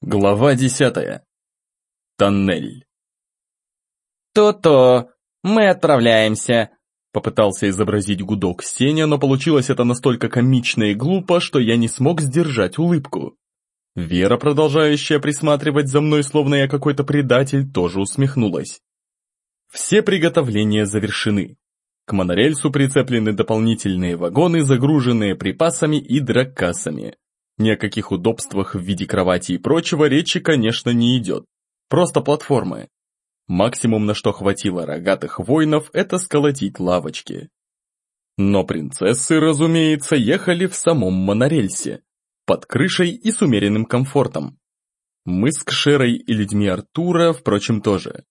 Глава десятая. Тоннель. «То-то, мы отправляемся», — попытался изобразить гудок Сеня, но получилось это настолько комично и глупо, что я не смог сдержать улыбку. Вера, продолжающая присматривать за мной, словно я какой-то предатель, тоже усмехнулась. Все приготовления завершены. К монорельсу прицеплены дополнительные вагоны, загруженные припасами и драккасами. Ни о каких удобствах в виде кровати и прочего речи, конечно, не идет. Просто платформы. Максимум, на что хватило рогатых воинов, это сколотить лавочки. Но принцессы, разумеется, ехали в самом монорельсе, под крышей и с умеренным комфортом. Мы с Кшерой и людьми Артура, впрочем, тоже.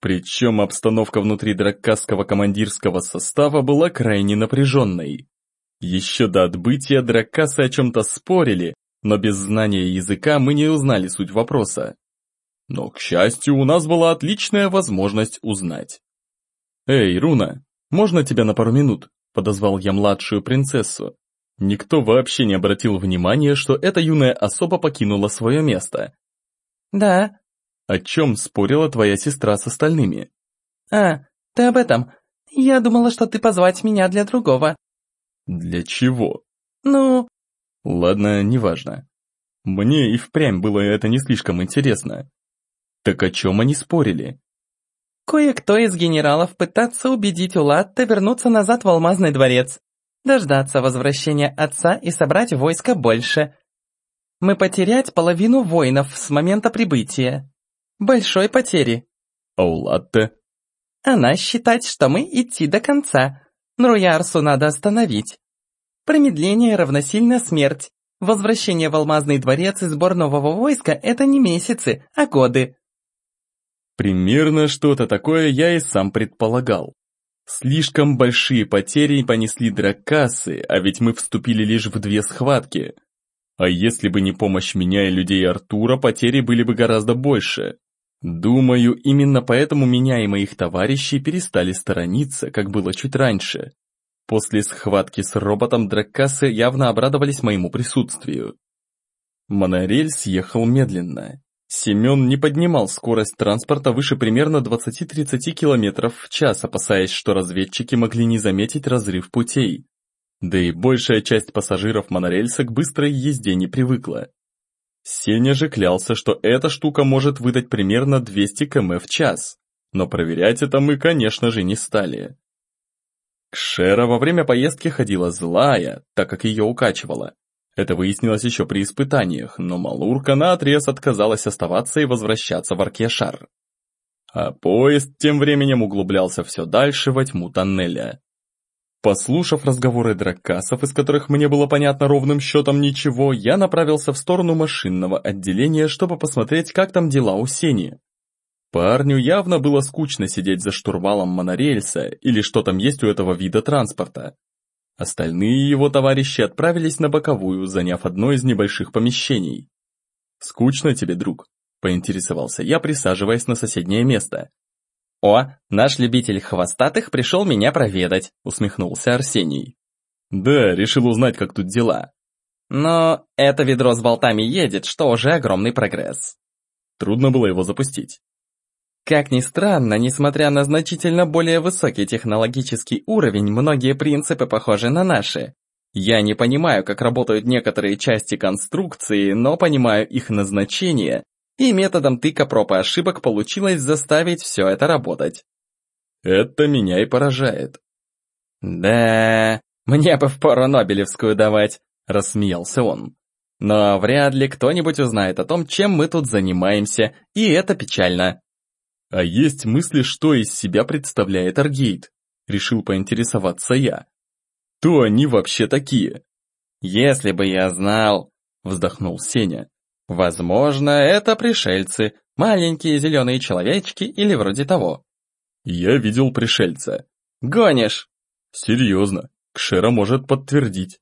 Причем обстановка внутри драккасского командирского состава была крайне напряженной. Еще до отбытия драккасы о чем-то спорили, но без знания языка мы не узнали суть вопроса. Но, к счастью, у нас была отличная возможность узнать. «Эй, Руна, можно тебя на пару минут?» – подозвал я младшую принцессу. Никто вообще не обратил внимания, что эта юная особа покинула свое место. «Да». «О чем спорила твоя сестра с остальными?» «А, ты об этом. Я думала, что ты позвать меня для другого». Для чего? Ну... Ладно, неважно. Мне и впрямь было это не слишком интересно. Так о чем они спорили? Кое-кто из генералов пытается убедить Улатта вернуться назад в Алмазный дворец, дождаться возвращения отца и собрать войско больше. Мы потерять половину воинов с момента прибытия. Большой потери. А Улатта? Она считает, что мы идти до конца, Нруярсу надо остановить. Промедление равносильно смерть. Возвращение в Алмазный дворец и сбор нового войска – это не месяцы, а годы. Примерно что-то такое я и сам предполагал. Слишком большие потери понесли драккасы, а ведь мы вступили лишь в две схватки. А если бы не помощь меня и людей Артура, потери были бы гораздо больше. Думаю, именно поэтому меня и моих товарищей перестали сторониться, как было чуть раньше. После схватки с роботом драккасы явно обрадовались моему присутствию. Монорельс ехал медленно. Семен не поднимал скорость транспорта выше примерно 20-30 км в час, опасаясь, что разведчики могли не заметить разрыв путей. Да и большая часть пассажиров монорельса к быстрой езде не привыкла. Сеня же клялся, что эта штука может выдать примерно 200 км в час, но проверять это мы, конечно же, не стали. Кшера во время поездки ходила злая, так как ее укачивало. Это выяснилось еще при испытаниях, но Малурка наотрез отказалась оставаться и возвращаться в Аркешар. А поезд тем временем углублялся все дальше во тьму тоннеля. Послушав разговоры драккасов, из которых мне было понятно ровным счетом ничего, я направился в сторону машинного отделения, чтобы посмотреть, как там дела у Сени. Парню явно было скучно сидеть за штурвалом монорельса или что там есть у этого вида транспорта. Остальные его товарищи отправились на боковую, заняв одно из небольших помещений. «Скучно тебе, друг?» – поинтересовался я, присаживаясь на соседнее место. «О, наш любитель хвостатых пришел меня проведать», — усмехнулся Арсений. «Да, решил узнать, как тут дела». «Но это ведро с болтами едет, что уже огромный прогресс». Трудно было его запустить. Как ни странно, несмотря на значительно более высокий технологический уровень, многие принципы похожи на наши. Я не понимаю, как работают некоторые части конструкции, но понимаю их назначение и методом тыка проб и ошибок получилось заставить все это работать. Это меня и поражает. Да, мне бы впору Нобелевскую давать, рассмеялся он. Но вряд ли кто-нибудь узнает о том, чем мы тут занимаемся, и это печально. А есть мысли, что из себя представляет Аргейт? Решил поинтересоваться я. Кто они вообще такие? Если бы я знал, вздохнул Сеня. Возможно, это пришельцы, маленькие зеленые человечки или вроде того. Я видел пришельца. Гонишь? Серьезно, Кшера может подтвердить.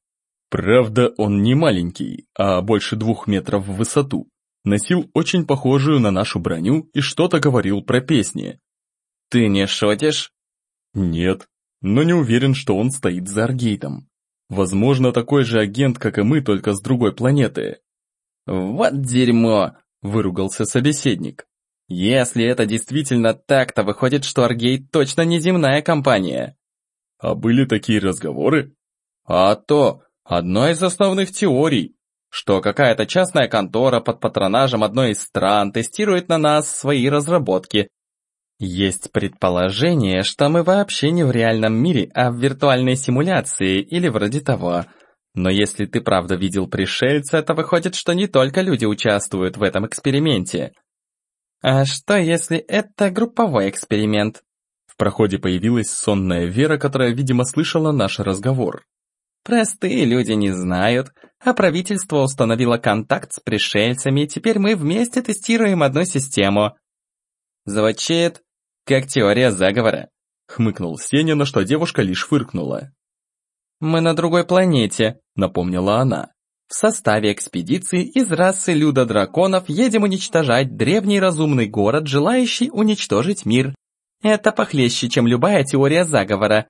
Правда, он не маленький, а больше двух метров в высоту. Носил очень похожую на нашу броню и что-то говорил про песни. Ты не шутишь? Нет, но не уверен, что он стоит за Аргейтом. Возможно, такой же агент, как и мы, только с другой планеты. «Вот дерьмо!» выругался собеседник. Если это действительно так, то выходит, что Аргейт точно не земная компания. А были такие разговоры? А то, одна из основных теорий, что какая-то частная контора под патронажем одной из стран тестирует на нас свои разработки. Есть предположение, что мы вообще не в реальном мире, а в виртуальной симуляции или вроде того. Но если ты правда видел пришельца, то выходит, что не только люди участвуют в этом эксперименте. А что, если это групповой эксперимент? В проходе появилась сонная Вера, которая, видимо, слышала наш разговор. Простые люди не знают, а правительство установило контакт с пришельцами, и теперь мы вместе тестируем одну систему. Звучит как теория заговора. Хмыкнул Сеня, на что девушка лишь фыркнула. «Мы на другой планете», — напомнила она. «В составе экспедиции из расы Люда-драконов едем уничтожать древний разумный город, желающий уничтожить мир. Это похлеще, чем любая теория заговора».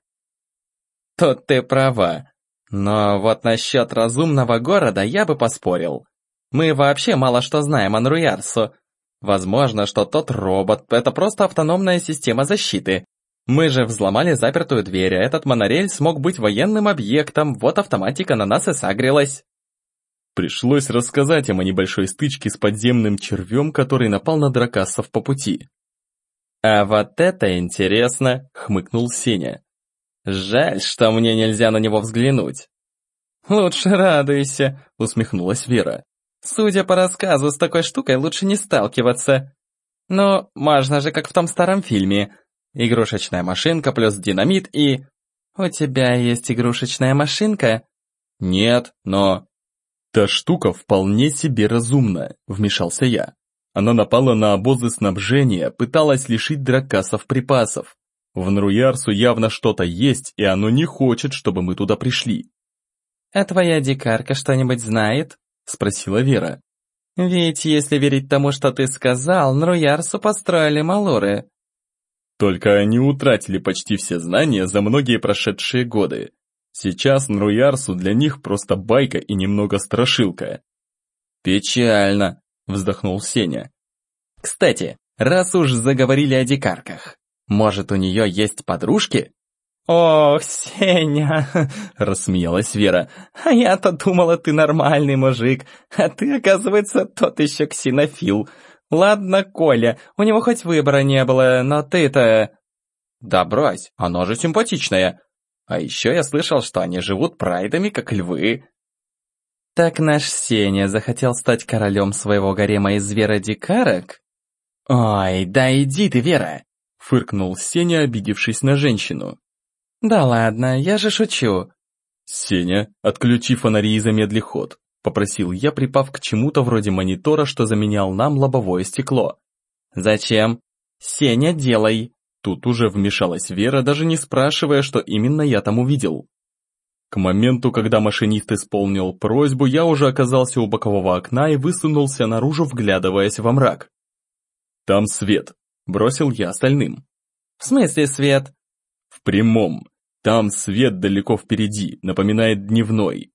«Тут ты права. Но вот насчет разумного города я бы поспорил. Мы вообще мало что знаем о Нруярсу. Возможно, что тот робот — это просто автономная система защиты. Мы же взломали запертую дверь, а этот монорель смог быть военным объектом, вот автоматика на нас и сагрилась. Пришлось рассказать им о небольшой стычке с подземным червем, который напал на дракасов по пути. «А вот это интересно!» — хмыкнул Сеня. «Жаль, что мне нельзя на него взглянуть». «Лучше радуйся», — усмехнулась Вера. «Судя по рассказу, с такой штукой лучше не сталкиваться. Но можно же, как в том старом фильме. Игрушечная машинка плюс динамит и... У тебя есть игрушечная машинка? Нет, но... Та штука вполне себе разумна, вмешался я. Она напала на обозы снабжения, пыталась лишить дракасов припасов. В Нруярсу явно что-то есть, и оно не хочет, чтобы мы туда пришли. «А твоя дикарка что-нибудь знает?» — спросила Вера. «Ведь, если верить тому, что ты сказал, Нруярсу построили Малоры. Только они утратили почти все знания за многие прошедшие годы. Сейчас Нруярсу для них просто байка и немного страшилка. «Печально», — вздохнул Сеня. «Кстати, раз уж заговорили о дикарках, может, у нее есть подружки?» «Ох, Сеня!» — рассмеялась Вера. «А я-то думала, ты нормальный мужик, а ты, оказывается, тот еще ксенофил. Ладно, Коля, у него хоть выбора не было, но ты-то... Да брось, она же симпатичная. А еще я слышал, что они живут прайдами, как львы. Так наш Сеня захотел стать королем своего гарема из зверодикарок? Ой, да иди ты, Вера! Фыркнул Сеня, обидевшись на женщину. Да ладно, я же шучу. Сеня, отключи фонари и замедли ход. Попросил я, припав к чему-то вроде монитора, что заменял нам лобовое стекло. «Зачем?» «Сеня, делай!» Тут уже вмешалась Вера, даже не спрашивая, что именно я там увидел. К моменту, когда машинист исполнил просьбу, я уже оказался у бокового окна и высунулся наружу, вглядываясь во мрак. «Там свет», — бросил я остальным. «В смысле свет?» «В прямом. Там свет далеко впереди, напоминает дневной.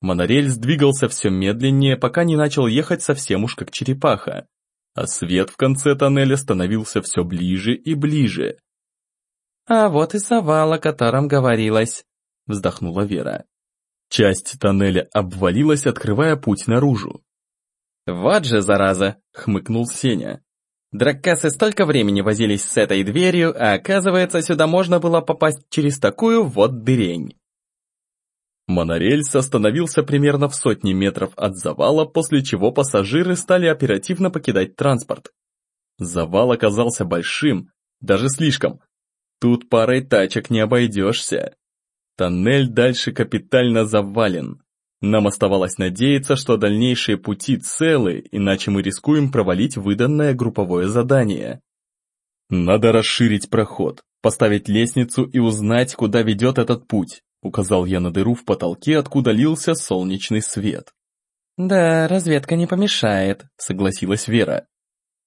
Монорель сдвигался все медленнее, пока не начал ехать совсем уж как черепаха, а свет в конце тоннеля становился все ближе и ближе. «А вот и завал, о котором говорилось», — вздохнула Вера. Часть тоннеля обвалилась, открывая путь наружу. «Вот же, зараза!» — хмыкнул Сеня. Драккасы столько времени возились с этой дверью, а оказывается, сюда можно было попасть через такую вот дырень. Монорельс остановился примерно в сотне метров от завала, после чего пассажиры стали оперативно покидать транспорт. Завал оказался большим, даже слишком. Тут парой тачек не обойдешься. Тоннель дальше капитально завален. Нам оставалось надеяться, что дальнейшие пути целы, иначе мы рискуем провалить выданное групповое задание. Надо расширить проход, поставить лестницу и узнать, куда ведет этот путь. Указал я на дыру в потолке, откуда лился солнечный свет. «Да, разведка не помешает», — согласилась Вера.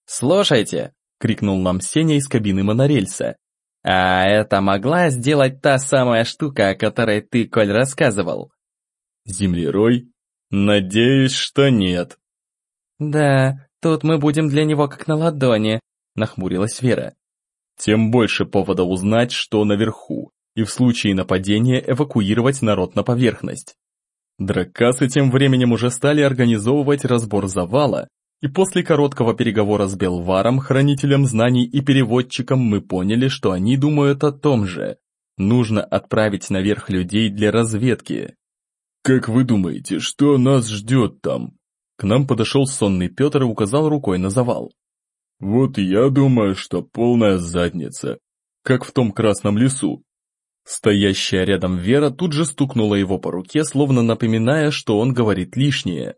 «Слушайте», — крикнул нам Сеня из кабины монорельса. «А это могла сделать та самая штука, о которой ты, Коль, рассказывал?» «Землерой? Надеюсь, что нет». «Да, Тут мы будем для него как на ладони, нахмурилась Вера. Тем больше повода узнать, что наверху, и в случае нападения эвакуировать народ на поверхность. Драккасы тем временем уже стали организовывать разбор завала, и после короткого переговора с Белваром, хранителем знаний и переводчиком, мы поняли, что они думают о том же. Нужно отправить наверх людей для разведки. «Как вы думаете, что нас ждет там?» К нам подошел сонный Петр и указал рукой на завал. «Вот я думаю, что полная задница, как в том красном лесу». Стоящая рядом Вера тут же стукнула его по руке, словно напоминая, что он говорит лишнее.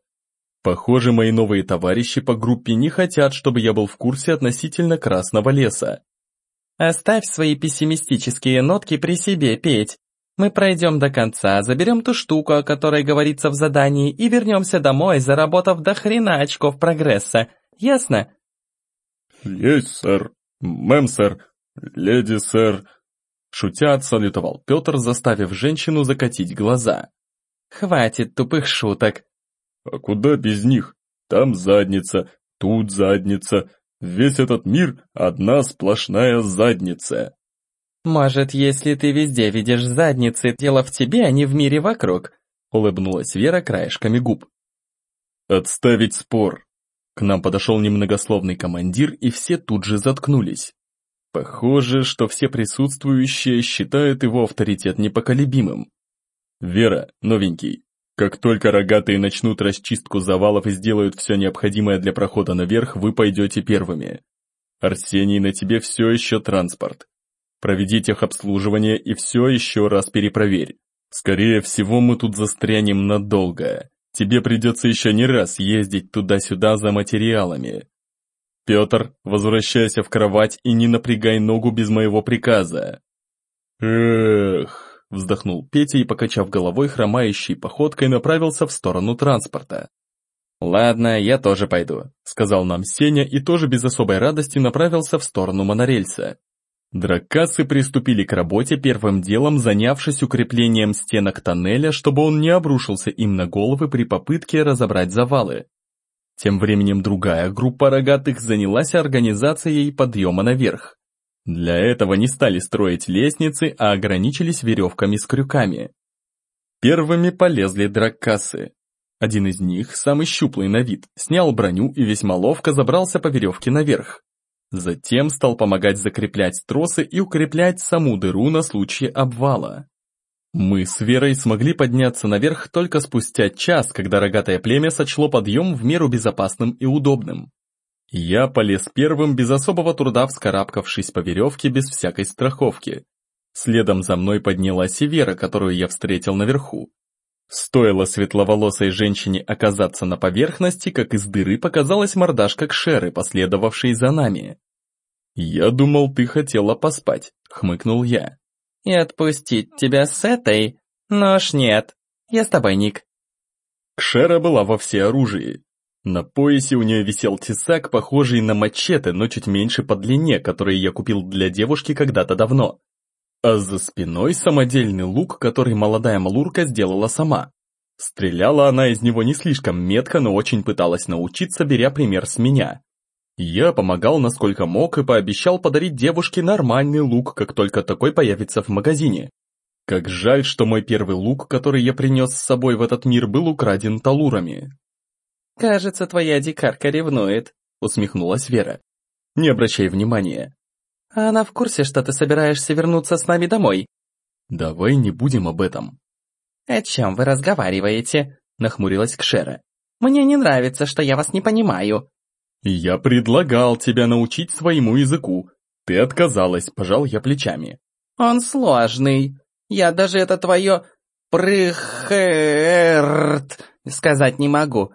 Похоже, мои новые товарищи по группе не хотят, чтобы я был в курсе относительно Красного леса. Оставь свои пессимистические нотки при себе, Петь. Мы пройдем до конца, заберем ту штуку, о которой говорится в задании, и вернемся домой, заработав до хрена очков прогресса. Ясно? Есть, сэр. Мэм, сэр. Леди, сэр. Шутя отсалютовал Петр, заставив женщину закатить глаза. Хватит тупых шуток. А куда без них? Там задница, тут задница, Весь этот мир — одна сплошная задница. «Может, если ты везде видишь задницы, дело в тебе, а не в мире вокруг», — улыбнулась Вера краешками губ. «Отставить спор!» К нам подошел немногословный командир, и все тут же заткнулись. Похоже, что все присутствующие считают его авторитет непоколебимым. «Вера, новенький, как только рогатые начнут расчистку завалов и сделают все необходимое для прохода наверх, вы пойдете первыми. Арсений, на тебе все еще транспорт. Проведи техобслуживание и все еще раз перепроверь. Скорее всего, мы тут застрянем надолго. Тебе придется еще не раз ездить туда-сюда за материалами. Петр, возвращайся в кровать и не напрягай ногу без моего приказа. Эх... Вздохнул Петя и, покачав головой, хромающей походкой направился в сторону транспорта. «Ладно, я тоже пойду», — сказал нам Сеня и тоже без особой радости направился в сторону монорельса. Драккасы приступили к работе первым делом, занявшись укреплением стенок тоннеля, чтобы он не обрушился им на головы при попытке разобрать завалы. Тем временем другая группа рогатых занялась организацией подъема наверх. Для этого не стали строить лестницы, а ограничились веревками с крюками. Первыми полезли драккасы. Один из них, самый щуплый на вид, снял броню и весьма ловко забрался по веревке наверх. Затем стал помогать закреплять тросы и укреплять саму дыру на случай обвала. Мы с Верой смогли подняться наверх только спустя час, когда рогатое племя сочло подъем в меру безопасным и удобным. Я полез первым, без особого труда вскарабкавшись по веревке без всякой страховки. Следом за мной поднялась и Вера, которую я встретил наверху. Стоило светловолосой женщине оказаться на поверхности, как из дыры показалась мордашка Кшеры, последовавшей за нами. «Я думал, ты хотела поспать», — хмыкнул я. «И отпустить тебя с этой? Но ж нет. Я с тобой, Ник». Кшера была во всеоружии. На поясе у нее висел тесак, похожий на мачете, но чуть меньше по длине, который я купил для девушки когда-то давно. А за спиной самодельный лук, который молодая малурка сделала сама. Стреляла она из него не слишком метко, но очень пыталась научиться, беря пример с меня. Я помогал насколько мог и пообещал подарить девушке нормальный лук, как только такой появится в магазине. Как жаль, что мой первый лук, который я принес с собой в этот мир, был украден талурами. «Кажется, твоя дикарка ревнует», — усмехнулась Вера. «Не обращай внимания». «А она в курсе, что ты собираешься вернуться с нами домой?» «Давай не будем об этом». «О чем вы разговариваете?» — нахмурилась Кшера. «Мне не нравится, что я вас не понимаю». «Я предлагал тебя научить своему языку. Ты отказалась, пожал я плечами». «Он сложный. Я даже это твое прыхерт сказать не могу.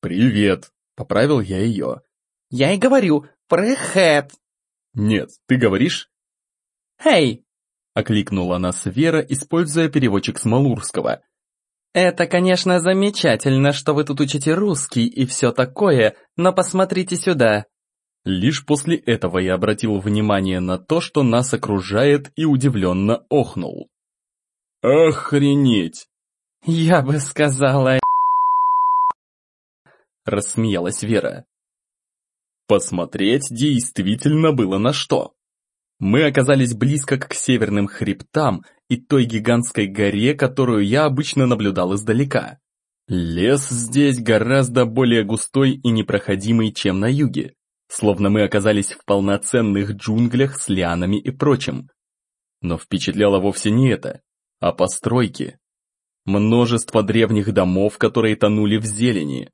«Привет!» — поправил я ее. «Я и говорю, «Прыхэт!» «Нет, ты говоришь?» «Эй!» — окликнула нас Вера, используя переводчик с малурского. «Это, конечно, замечательно, что вы тут учите русский и все такое, но посмотрите сюда!» Лишь после этого я обратил внимание на то, что нас окружает, и удивленно охнул. «Охренеть!» «Я бы сказала...» рассмеялась Вера. Посмотреть действительно было на что. Мы оказались близко к северным хребтам и той гигантской горе, которую я обычно наблюдал издалека. Лес здесь гораздо более густой и непроходимый, чем на юге, словно мы оказались в полноценных джунглях с лианами и прочим. Но впечатляло вовсе не это, а постройки. Множество древних домов, которые тонули в зелени.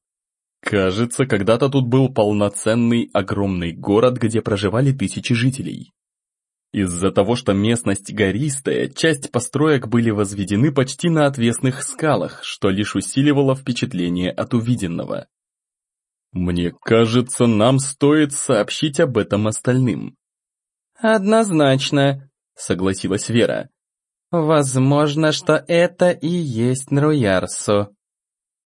Кажется, когда-то тут был полноценный огромный город, где проживали тысячи жителей. Из-за того, что местность гористая, часть построек были возведены почти на отвесных скалах, что лишь усиливало впечатление от увиденного. Мне кажется, нам стоит сообщить об этом остальным. Однозначно, согласилась Вера. Возможно, что это и есть Нруярсо.